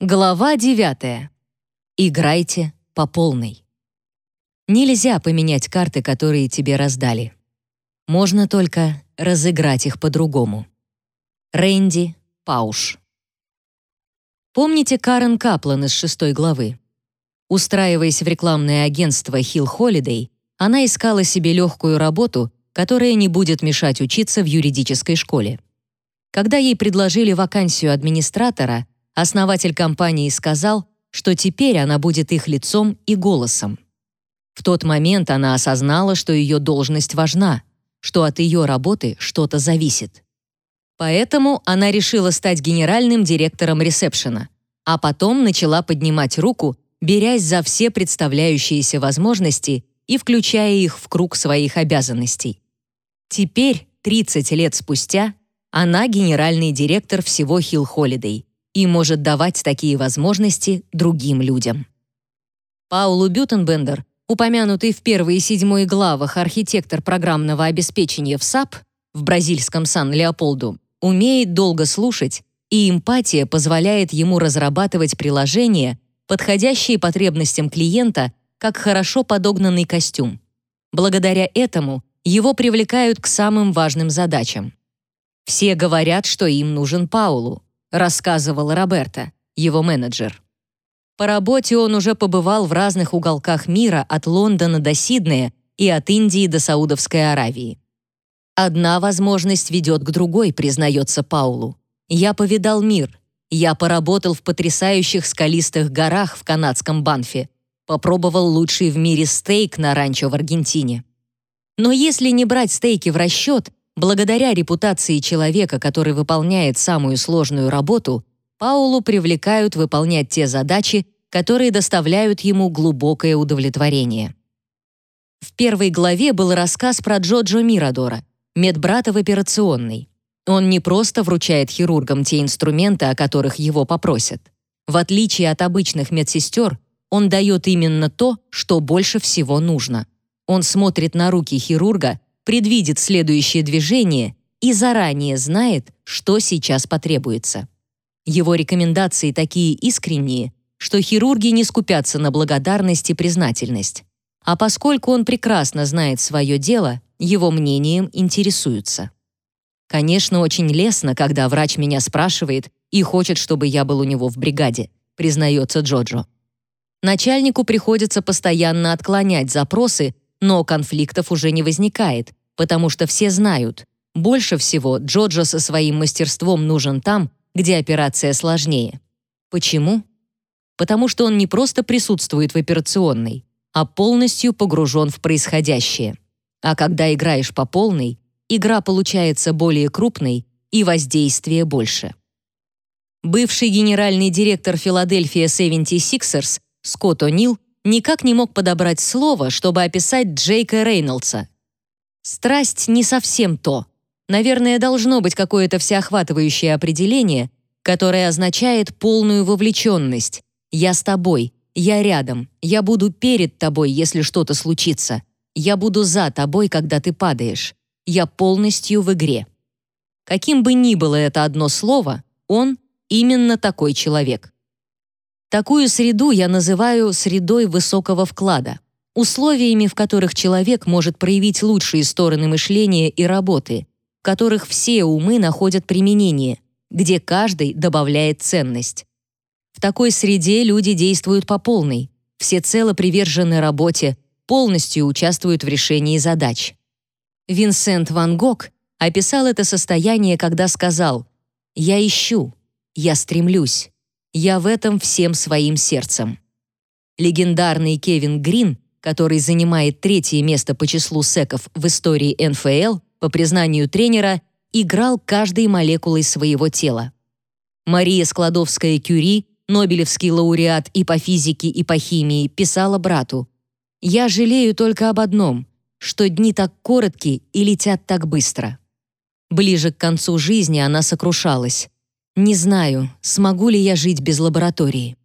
Глава 9. Играйте по полной. Нельзя поменять карты, которые тебе раздали. Можно только разыграть их по-другому. Рэнди Пауш. Помните Карен Каплан из шестой главы? Устраиваясь в рекламное агентство Hill Holiday, она искала себе легкую работу, которая не будет мешать учиться в юридической школе. Когда ей предложили вакансию администратора, основатель компании сказал, что теперь она будет их лицом и голосом. В тот момент она осознала, что ее должность важна, что от ее работы что-то зависит. Поэтому она решила стать генеральным директором ресепшена, а потом начала поднимать руку, берясь за все представляющиеся возможности и включая их в круг своих обязанностей. Теперь, 30 лет спустя, она генеральный директор всего Hill Holiday и может давать такие возможности другим людям. Паулу Бютенбендер, упомянутый в первой и седьмой главах архитектор программного обеспечения в SAP в бразильском Сан-Леополду, умеет долго слушать, и эмпатия позволяет ему разрабатывать приложения, подходящие потребностям клиента, как хорошо подогнанный костюм. Благодаря этому его привлекают к самым важным задачам. Все говорят, что им нужен Паулу, рассказывал Роберта, его менеджер. По работе он уже побывал в разных уголках мира от Лондона до Сиднея и от Индии до Саудовской Аравии. Одна возможность ведет к другой, признается Паулу. Я повидал мир. Я поработал в потрясающих скалистых горах в канадском Банфе. Попробовал лучший в мире стейк на ранчо в Аргентине. Но если не брать стейки в расчет, благодаря репутации человека, который выполняет самую сложную работу, Паулу привлекают выполнять те задачи, которые доставляют ему глубокое удовлетворение. В первой главе был рассказ про Джоджо Мирадора, медбрата в операционной. Он не просто вручает хирургам те инструменты, о которых его попросят. В отличие от обычных медсестер, он дает именно то, что больше всего нужно. Он смотрит на руки хирурга, предвидит следующее движение и заранее знает, что сейчас потребуется. Его рекомендации такие искренние, что хирурги не скупятся на благодарность и признательность. А поскольку он прекрасно знает свое дело, его мнением интересуются. Конечно, очень лестно, когда врач меня спрашивает и хочет, чтобы я был у него в бригаде, признается Джоджо. Начальнику приходится постоянно отклонять запросы, но конфликтов уже не возникает, потому что все знают, больше всего Джоджо со своим мастерством нужен там, где операция сложнее. Почему? Потому что он не просто присутствует в операционной, а полностью погружен в происходящее. А когда играешь по полной, игра получается более крупной и воздействие больше. Бывший генеральный директор Philadelphia 76ers Скотт О'Нил никак не мог подобрать слово, чтобы описать Джейка Рейнольдса. Страсть не совсем то, Наверное, должно быть какое-то всеохватывающее определение, которое означает полную вовлеченность. «Я с тобой», «Я рядом», «Я буду перед тобой, если что-то случится», «Я буду за тобой, когда ты падаешь», «Я полностью в игре». Каким бы ни было это одно слово, он именно такой человек. Такую среду я называю средой высокого вклада, условиями, в которых человек может проявить лучшие стороны мышления и работы, в которых все умы находят применение, где каждый добавляет ценность. В такой среде люди действуют по полной, всецело привержены работе, полностью участвуют в решении задач. Винсент Ван Гог описал это состояние, когда сказал «Я ищу, я стремлюсь, я в этом всем своим сердцем». Легендарный Кевин Грин, который занимает третье место по числу секов в истории НФЛ, по признанию тренера, играл каждой молекулой своего тела. Мария Складовская-Кюри, Нобелевский лауреат и по физике, и по химии, писала брату «Я жалею только об одном, что дни так коротки и летят так быстро». Ближе к концу жизни она сокрушалась. «Не знаю, смогу ли я жить без лаборатории».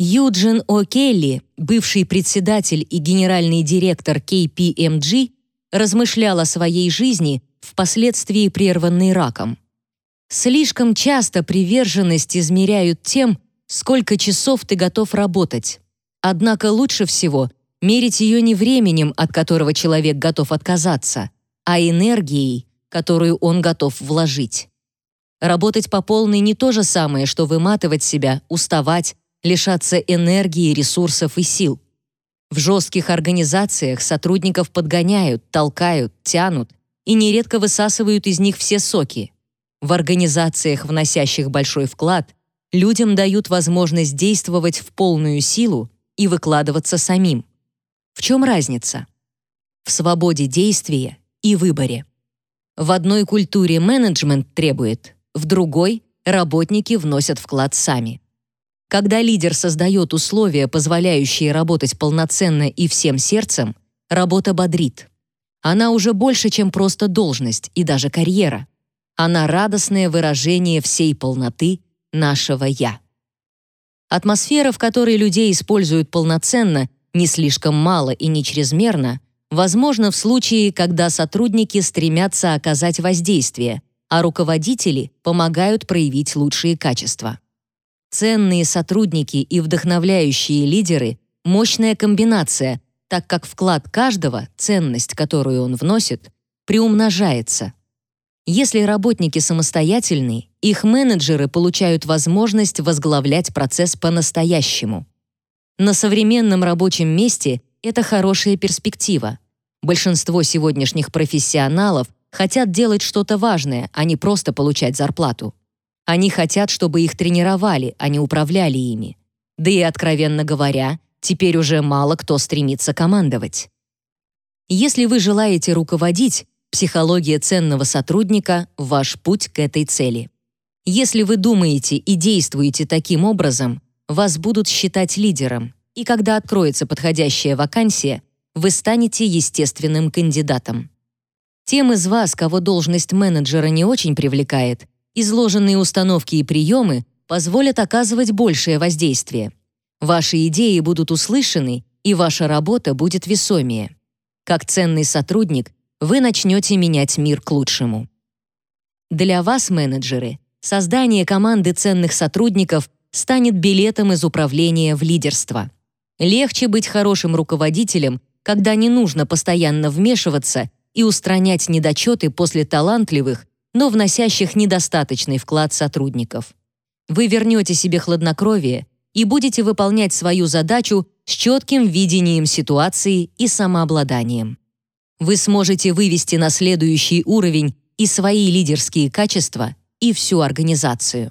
Юджин О'Келли, бывший председатель и генеральный директор KPMG, размышлял о своей жизни, впоследствии прерванной раком. Слишком часто приверженность измеряют тем, сколько часов ты готов работать. Однако лучше всего мерить ее не временем, от которого человек готов отказаться, а энергией, которую он готов вложить. Работать по полной не то же самое, что выматывать себя, уставать, лишаться энергии, ресурсов и сил. В жестких организациях сотрудников подгоняют, толкают, тянут и нередко высасывают из них все соки. В организациях, вносящих большой вклад, людям дают возможность действовать в полную силу и выкладываться самим. В чем разница? В свободе действия и выборе. В одной культуре менеджмент требует, в другой работники вносят вклад сами. Когда лидер создает условия, позволяющие работать полноценно и всем сердцем, работа бодрит. Она уже больше, чем просто должность и даже карьера. Она радостное выражение всей полноты нашего «я». Атмосфера, в которой людей используют полноценно, не слишком мало и не чрезмерно, возможно в случае, когда сотрудники стремятся оказать воздействие, а руководители помогают проявить лучшие качества. Ценные сотрудники и вдохновляющие лидеры — мощная комбинация, так как вклад каждого, ценность, которую он вносит, приумножается. Если работники самостоятельны, их менеджеры получают возможность возглавлять процесс по-настоящему. На современном рабочем месте это хорошая перспектива. Большинство сегодняшних профессионалов хотят делать что-то важное, а не просто получать зарплату. Они хотят, чтобы их тренировали, а не управляли ими. Да и, откровенно говоря, теперь уже мало кто стремится командовать. Если вы желаете руководить, психология ценного сотрудника — ваш путь к этой цели. Если вы думаете и действуете таким образом, вас будут считать лидером, и когда откроется подходящая вакансия, вы станете естественным кандидатом. Тем из вас, кого должность менеджера не очень привлекает, изложенные установки и приемы позволят оказывать большее воздействие. Ваши идеи будут услышаны, и ваша работа будет весомее. Как ценный сотрудник, вы начнете менять мир к лучшему. Для вас, менеджеры, создание команды ценных сотрудников станет билетом из управления в лидерство. Легче быть хорошим руководителем, когда не нужно постоянно вмешиваться и устранять недочеты после талантливых но вносящих недостаточный вклад сотрудников. Вы вернете себе хладнокровие и будете выполнять свою задачу с четким видением ситуации и самообладанием. Вы сможете вывести на следующий уровень и свои лидерские качества, и всю организацию.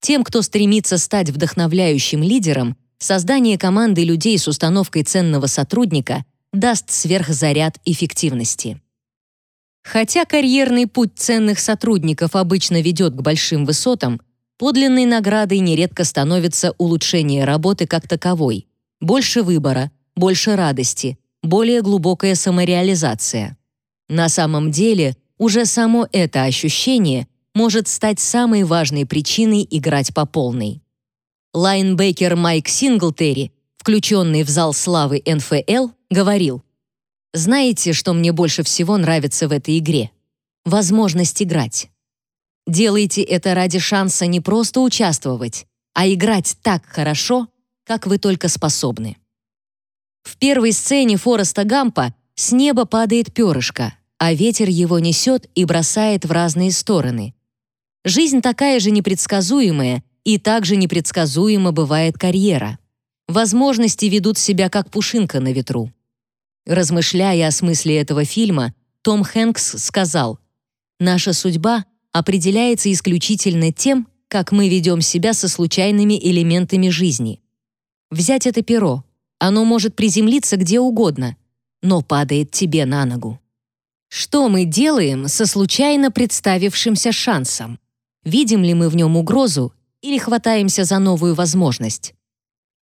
Тем, кто стремится стать вдохновляющим лидером, создание команды людей с установкой ценного сотрудника даст сверхзаряд эффективности. Хотя карьерный путь ценных сотрудников обычно ведет к большим высотам, подлинной наградой нередко становится улучшение работы как таковой, больше выбора, больше радости, более глубокая самореализация. На самом деле, уже само это ощущение может стать самой важной причиной играть по полной. Лайнбекер Майк Синглтери, включенный в зал славы НФЛ, говорил, знаете, что мне больше всего нравится в этой игре? Возможность играть. Делайте это ради шанса не просто участвовать, а играть так хорошо, как вы только способны. В первой сцене Фореста Гампа с неба падает перышко, а ветер его несет и бросает в разные стороны. Жизнь такая же непредсказуемая, и также непредсказуема бывает карьера. Возможности ведут себя как пушинка на ветру. Размышляя о смысле этого фильма, Том Хэнкс сказал, «Наша судьба определяется исключительно тем, как мы ведем себя со случайными элементами жизни. Взять это перо, оно может приземлиться где угодно, но падает тебе на ногу. Что мы делаем со случайно представившимся шансом? Видим ли мы в нем угрозу или хватаемся за новую возможность?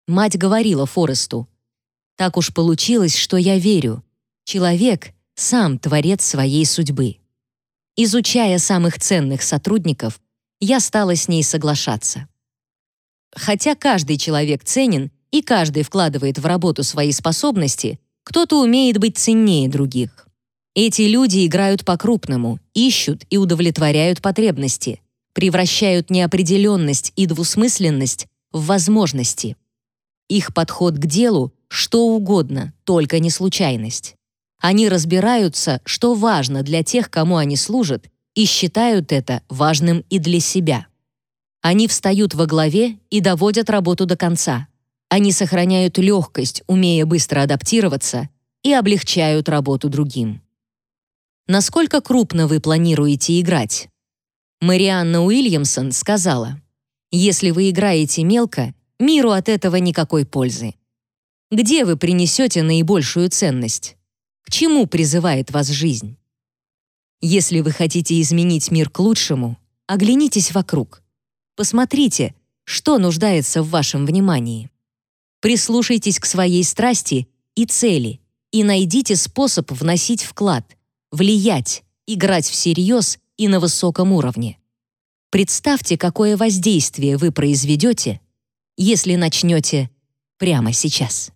Мать говорила Форесту, так уж получилось, что я верю. Человек — сам творец своей судьбы. Изучая самых ценных сотрудников, я стала с ней соглашаться. Хотя каждый человек ценен и каждый вкладывает в работу свои способности, кто-то умеет быть ценнее других. Эти люди играют по-крупному, ищут и удовлетворяют потребности, превращают неопределенность и двусмысленность в возможности. Их подход к делу — что угодно, только не случайность. Они разбираются, что важно для тех, кому они служат, и считают это важным и для себя. Они встают во главе и доводят работу до конца. Они сохраняют легкость, умея быстро адаптироваться, и облегчают работу другим. Насколько крупно вы планируете играть? Марианна Уильямсон сказала, «Если вы играете мелко, миру от этого никакой пользы. Где вы принесете наибольшую ценность? К чему призывает вас жизнь? Если вы хотите изменить мир к лучшему, оглянитесь вокруг. Посмотрите, что нуждается в вашем внимании. Прислушайтесь к своей страсти и цели и найдите способ вносить вклад, влиять, играть всерьез и на высоком уровне. Представьте, какое воздействие вы произведете, если начнете прямо сейчас.